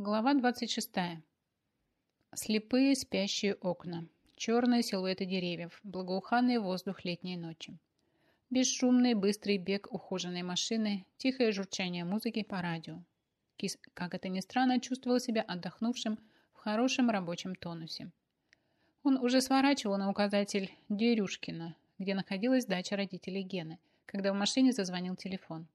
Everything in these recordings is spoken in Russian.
Глава 26. Слепые спящие окна, черные силуэты деревьев, благоуханный воздух летней ночи. Бесшумный быстрый бег ухоженной машины, тихое журчание музыки по радио. Кис, как это ни странно, чувствовал себя отдохнувшим в хорошем рабочем тонусе. Он уже сворачивал на указатель Дерюшкина, где находилась дача родителей Гены, когда в машине зазвонил телефон.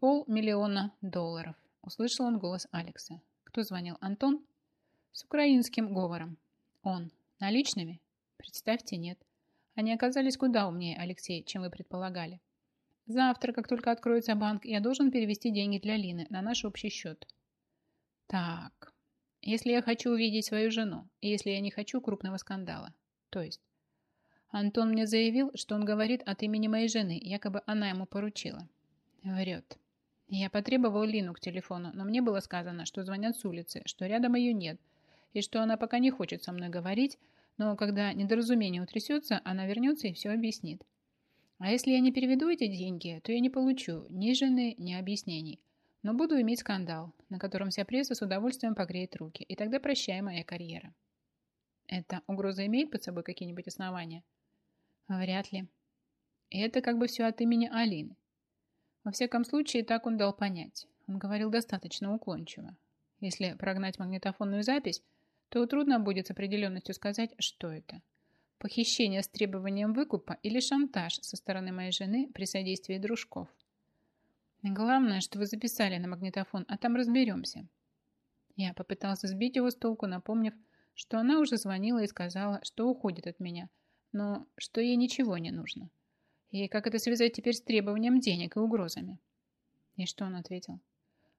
Полмиллиона долларов. Услышал он голос Алекса. Кто звонил? Антон? С украинским говором. Он. Наличными? Представьте, нет. Они оказались куда умнее, Алексей, чем вы предполагали. Завтра, как только откроется банк, я должен перевести деньги для Лины на наш общий счет. Так, если я хочу увидеть свою жену, и если я не хочу крупного скандала. То есть, Антон мне заявил, что он говорит от имени моей жены, якобы она ему поручила. Врет. Я потребовал Лину к телефону, но мне было сказано, что звонят с улицы, что рядом ее нет, и что она пока не хочет со мной говорить, но когда недоразумение утрясется, она вернется и все объяснит. А если я не переведу эти деньги, то я не получу ни жены, ни объяснений. Но буду иметь скандал, на котором вся пресса с удовольствием погреет руки, и тогда прощай моя карьера. Эта угроза имеет под собой какие-нибудь основания? Вряд ли. И это как бы все от имени Алины. Во всяком случае, так он дал понять. Он говорил достаточно уклончиво. Если прогнать магнитофонную запись, то трудно будет с определенностью сказать, что это. Похищение с требованием выкупа или шантаж со стороны моей жены при содействии дружков. Главное, что вы записали на магнитофон, а там разберемся. Я попытался сбить его с толку, напомнив, что она уже звонила и сказала, что уходит от меня, но что ей ничего не нужно. И как это связать теперь с требованием денег и угрозами? И что он ответил?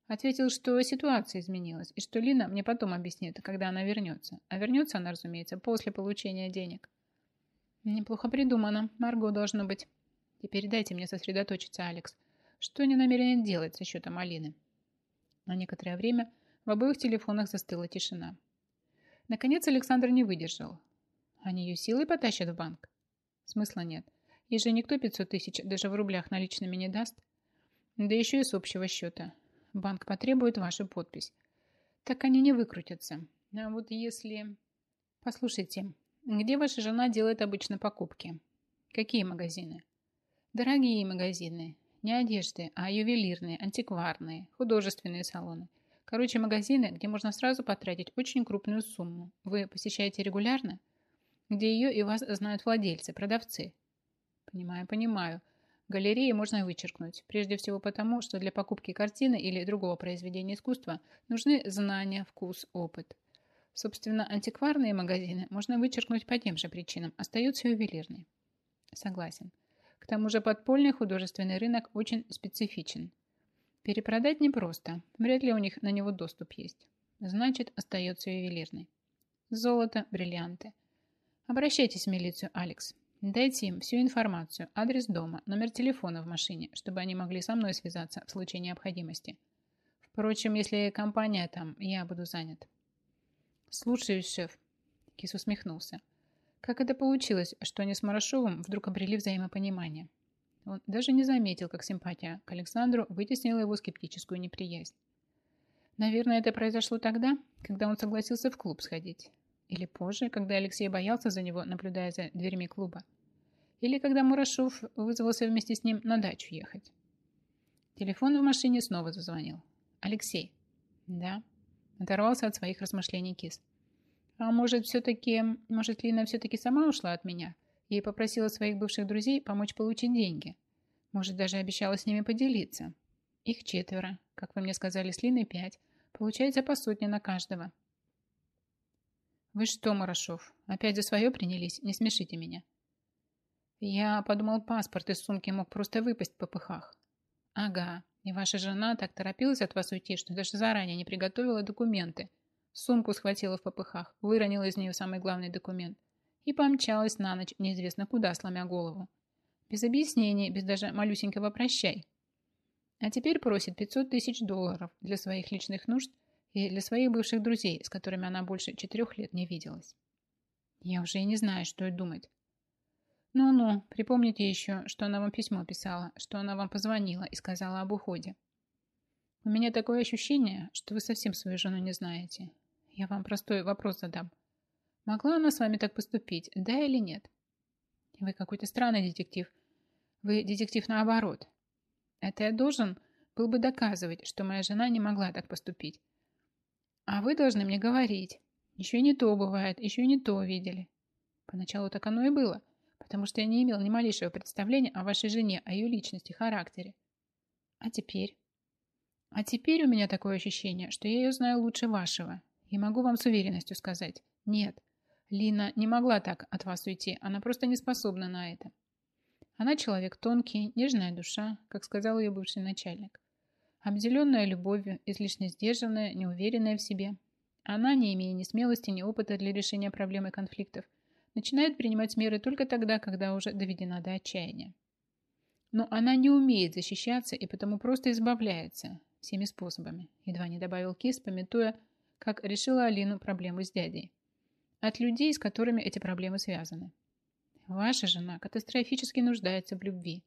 Ответил, что ситуация изменилась, и что Лина мне потом объяснит, когда она вернется. А вернется она, разумеется, после получения денег. Неплохо придумано. Марго должно быть. Теперь дайте мне сосредоточиться, Алекс. Что они намерены делать со счетом Алины? На некоторое время в обоих телефонах застыла тишина. Наконец Александр не выдержал. Они ее силой потащат в банк? Смысла нет. И же никто 500 тысяч даже в рублях наличными не даст. Да еще и с общего счета. Банк потребует вашу подпись. Так они не выкрутятся. А вот если... Послушайте, где ваша жена делает обычно покупки? Какие магазины? Дорогие магазины. Не одежды, а ювелирные, антикварные, художественные салоны. Короче, магазины, где можно сразу потратить очень крупную сумму. Вы посещаете регулярно? Где ее и вас знают владельцы, продавцы. Понимаю, понимаю. Галереи можно вычеркнуть. Прежде всего потому, что для покупки картины или другого произведения искусства нужны знания, вкус, опыт. Собственно, антикварные магазины можно вычеркнуть по тем же причинам. Остаются ювелирные. Согласен. К тому же подпольный художественный рынок очень специфичен. Перепродать непросто. Вряд ли у них на него доступ есть. Значит, остается ювелирный. Золото, бриллианты. Обращайтесь в милицию, Алекс. Дайте им всю информацию, адрес дома, номер телефона в машине, чтобы они могли со мной связаться в случае необходимости. Впрочем, если компания там, я буду занят. Слушаюсь, шеф. Кис усмехнулся. Как это получилось, что они с Марашовым вдруг обрели взаимопонимание? Он даже не заметил, как симпатия к Александру вытеснила его скептическую неприязнь. Наверное, это произошло тогда, когда он согласился в клуб сходить. Или позже, когда Алексей боялся за него, наблюдая за дверьми клуба. Или когда Мурашов вызвался вместе с ним на дачу ехать. Телефон в машине снова зазвонил. «Алексей». «Да». Оторвался от своих размышлений Кис. «А может, все-таки... Может, Лина все-таки сама ушла от меня и попросила своих бывших друзей помочь получить деньги? Может, даже обещала с ними поделиться? Их четверо. Как вы мне сказали, с Линой пять. Получается по сотне на каждого. «Вы что, Марашов, опять за свое принялись? Не смешите меня». Я подумал, паспорт из сумки мог просто выпасть в попыхах. Ага, и ваша жена так торопилась от вас уйти, что даже заранее не приготовила документы. Сумку схватила в попыхах, выронила из нее самый главный документ и помчалась на ночь неизвестно куда, сломя голову. Без объяснений, без даже малюсенького прощай. А теперь просит 500 тысяч долларов для своих личных нужд и для своих бывших друзей, с которыми она больше четырех лет не виделась. Я уже и не знаю, что и думать. Ну-ну, припомните еще, что она вам письмо писала, что она вам позвонила и сказала об уходе. У меня такое ощущение, что вы совсем свою жену не знаете. Я вам простой вопрос задам. Могла она с вами так поступить, да или нет? Вы какой-то странный детектив. Вы детектив наоборот. Это я должен был бы доказывать, что моя жена не могла так поступить. А вы должны мне говорить. Еще не то бывает, еще не то видели. Поначалу так оно и было, потому что я не имел ни малейшего представления о вашей жене, о ее личности, характере. А теперь? А теперь у меня такое ощущение, что я ее знаю лучше вашего. И могу вам с уверенностью сказать, нет, Лина не могла так от вас уйти, она просто не способна на это. Она человек тонкий, нежная душа, как сказал ее бывший начальник. Обделенная любовью, излишне сдержанная, неуверенная в себе. Она, не имея ни смелости, ни опыта для решения проблем и конфликтов, начинает принимать меры только тогда, когда уже доведена до отчаяния. Но она не умеет защищаться и потому просто избавляется всеми способами, едва не добавил Кис, пометуя, как решила Алину проблему с дядей. От людей, с которыми эти проблемы связаны. Ваша жена катастрофически нуждается в любви.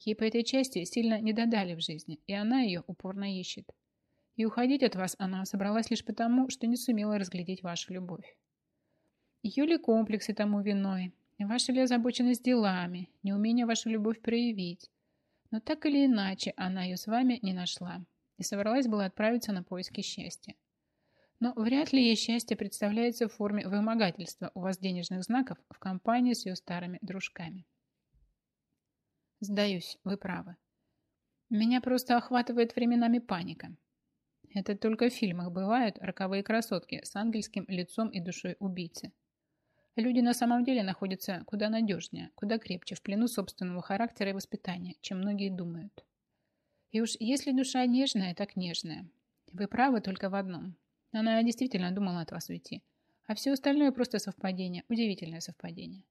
Ей по этой части сильно не додали в жизни, и она ее упорно ищет. И уходить от вас она собралась лишь потому, что не сумела разглядеть вашу любовь. Ее ли комплексы тому виной, ваша ли озабоченность делами, неумение вашу любовь проявить. Но так или иначе она ее с вами не нашла и собралась была отправиться на поиски счастья. Но вряд ли ей счастье представляется в форме вымогательства у вас денежных знаков в компании с ее старыми дружками. Сдаюсь, вы правы. Меня просто охватывает временами паника. Это только в фильмах бывают роковые красотки с ангельским лицом и душой убийцы. Люди на самом деле находятся куда надежнее, куда крепче в плену собственного характера и воспитания, чем многие думают. И уж если душа нежная, так нежная. Вы правы только в одном. Она действительно думала от вас уйти. А все остальное просто совпадение, удивительное совпадение.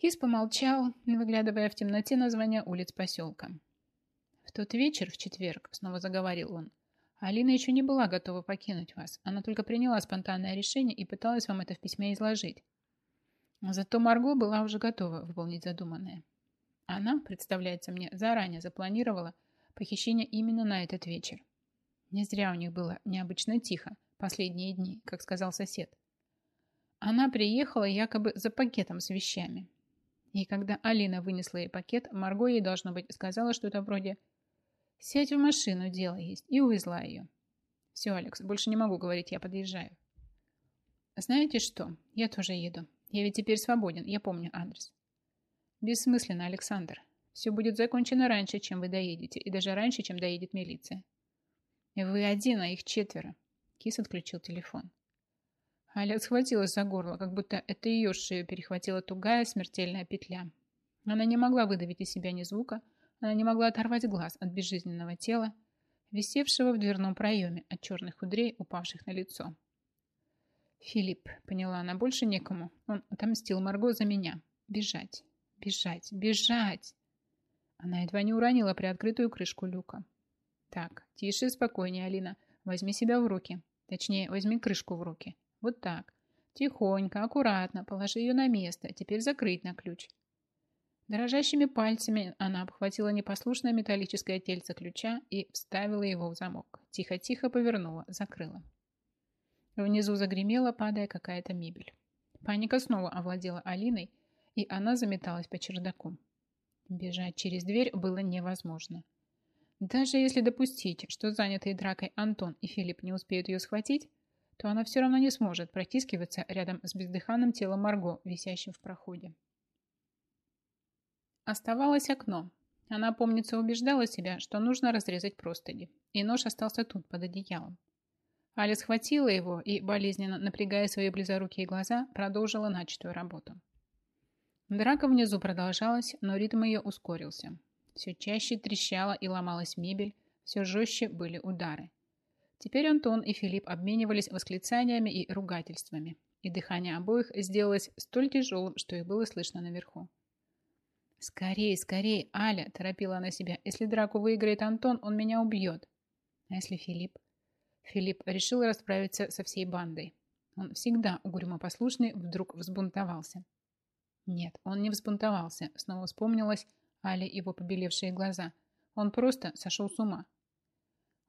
Кис помолчал, выглядывая в темноте названия улиц поселка. В тот вечер, в четверг, снова заговорил он, Алина еще не была готова покинуть вас. Она только приняла спонтанное решение и пыталась вам это в письме изложить. Зато Марго была уже готова выполнить задуманное. Она, представляется мне, заранее запланировала похищение именно на этот вечер. Не зря у них было необычно тихо последние дни, как сказал сосед. Она приехала якобы за пакетом с вещами. И когда Алина вынесла ей пакет, Марго ей, должно быть, сказала что-то вроде Сядь в машину, дело есть. И увезла ее. Все, Алекс, больше не могу говорить, я подъезжаю. Знаете что? Я тоже еду. Я ведь теперь свободен, я помню адрес. Бессмысленно, Александр. Все будет закончено раньше, чем вы доедете, и даже раньше, чем доедет милиция. Вы один, а их четверо. Кис отключил телефон. Аля схватилась за горло, как будто это ее шею перехватила тугая смертельная петля. Она не могла выдавить из себя ни звука, она не могла оторвать глаз от безжизненного тела, висевшего в дверном проеме от черных кудрей, упавших на лицо. «Филипп», — поняла она, — «больше некому. Он отомстил Марго за меня. Бежать, бежать, бежать!» Она едва не уронила приоткрытую крышку люка. «Так, тише спокойнее, Алина. Возьми себя в руки. Точнее, возьми крышку в руки. Вот так. Тихонько, аккуратно, положи ее на место. Теперь закрыть на ключ. Дрожащими пальцами она обхватила непослушное металлическое тельце ключа и вставила его в замок. Тихо-тихо повернула, закрыла. Внизу загремела, падая какая-то мебель. Паника снова овладела Алиной, и она заметалась по чердаку. Бежать через дверь было невозможно. Даже если допустить, что занятые дракой Антон и Филипп не успеют ее схватить, то она все равно не сможет протискиваться рядом с бездыханным телом Марго, висящим в проходе. Оставалось окно. Она, помнится, убеждала себя, что нужно разрезать простыни, и нож остался тут, под одеялом. Аля схватила его и, болезненно напрягая свои близорукие глаза, продолжила начатую работу. Драка внизу продолжалась, но ритм ее ускорился. Все чаще трещала и ломалась мебель, все жестче были удары. Теперь Антон и Филипп обменивались восклицаниями и ругательствами, и дыхание обоих сделалось столь тяжелым, что их было слышно наверху. «Скорей, скорей, Аля!» – торопила она себя. «Если драку выиграет Антон, он меня убьет». А если Филипп? Филипп решил расправиться со всей бандой. Он всегда угрюмо послушный, вдруг взбунтовался. Нет, он не взбунтовался. Снова вспомнилась Але его побелевшие глаза. Он просто сошел с ума.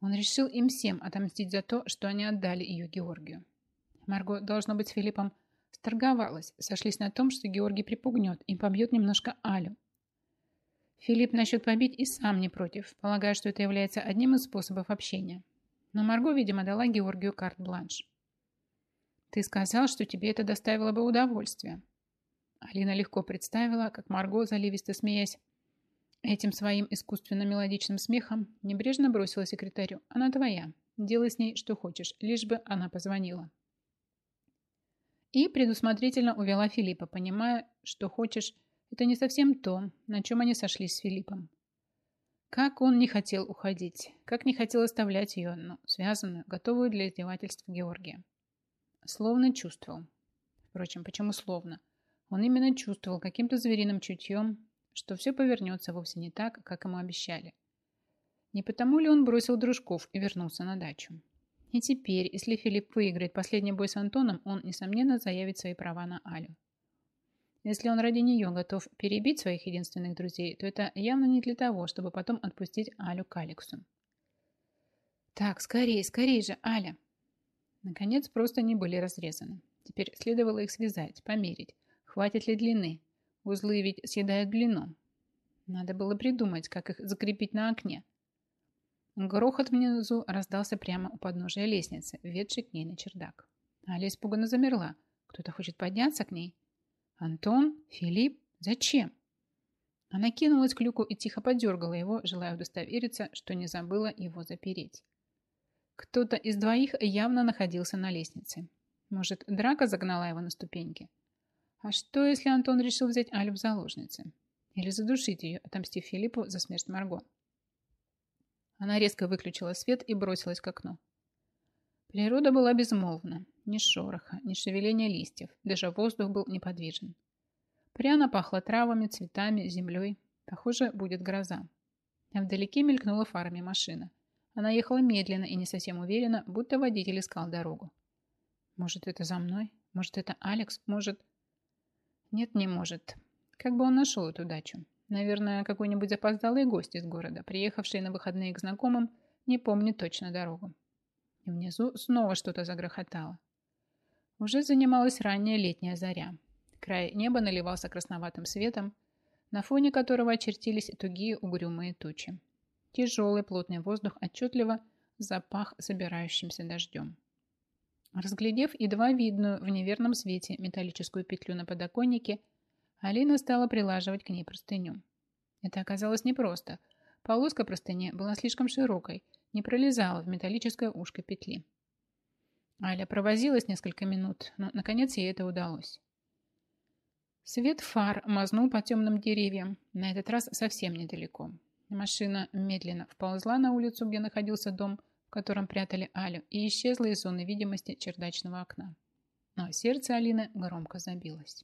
Он решил им всем отомстить за то, что они отдали ее Георгию. Марго, должно быть, с Филиппом сторговалась, сошлись на том, что Георгий припугнет и побьет немножко Алю. Филипп насчет побить и сам не против, полагая, что это является одним из способов общения. Но Марго, видимо, дала Георгию карт-бланш. «Ты сказал, что тебе это доставило бы удовольствие». Алина легко представила, как Марго, заливисто смеясь, этим своим искусственно-мелодичным смехом небрежно бросила секретарю. «Она твоя. Делай с ней что хочешь, лишь бы она позвонила». И предусмотрительно увела Филиппа, понимая, что хочешь, это не совсем то, на чем они сошлись с Филиппом. Как он не хотел уходить, как не хотел оставлять ее, но связанную, готовую для издевательств Георгия. Словно чувствовал. Впрочем, почему словно? Он именно чувствовал каким-то звериным чутьем, что все повернется вовсе не так, как ему обещали. Не потому ли он бросил дружков и вернулся на дачу? И теперь, если Филипп выиграет последний бой с Антоном, он, несомненно, заявит свои права на Алю. Если он ради нее готов перебить своих единственных друзей, то это явно не для того, чтобы потом отпустить Алю к Алексу. Так, скорее, скорее же, Аля. Наконец, просто не были разрезаны. Теперь следовало их связать, померить, хватит ли длины. Узлы ведь съедают длину. Надо было придумать, как их закрепить на окне. Грохот внизу раздался прямо у подножия лестницы, ведшей к ней на чердак. Аля испуганно замерла. Кто-то хочет подняться к ней. «Антон? Филипп? Зачем?» Она кинулась к люку и тихо подергала его, желая удостовериться, что не забыла его запереть. Кто-то из двоих явно находился на лестнице. Может, драка загнала его на ступеньки? А что, если Антон решил взять Алю в заложницы? Или задушить ее, отомстив Филиппу за смерть Марго? Она резко выключила свет и бросилась к окну. Природа была безмолвна. Ни шороха, ни шевеления листьев. Даже воздух был неподвижен. Пряно пахло травами, цветами, землей. Похоже, будет гроза. А вдалеке мелькнула фарами машина. Она ехала медленно и не совсем уверенно, будто водитель искал дорогу. Может, это за мной? Может, это Алекс? Может... Нет, не может. Как бы он нашел эту дачу? Наверное, какой-нибудь запоздалый гость из города, приехавший на выходные к знакомым, не помнит точно дорогу. И внизу снова что-то загрохотало. Уже занималась ранняя летняя заря. Край неба наливался красноватым светом, на фоне которого очертились тугие угрюмые тучи. Тяжелый плотный воздух отчетливо запах собирающимся дождем. Разглядев едва видную в неверном свете металлическую петлю на подоконнике, Алина стала прилаживать к ней простыню. Это оказалось непросто. Полоска простыни была слишком широкой, не пролезала в металлическое ушко петли. Аля провозилась несколько минут, но наконец ей это удалось. Свет фар мазнул по темным деревьям, на этот раз совсем недалеко. Машина медленно вползла на улицу, где находился дом, в котором прятали Алю, и исчезла из зоны видимости чердачного окна. Но сердце Алины громко забилось.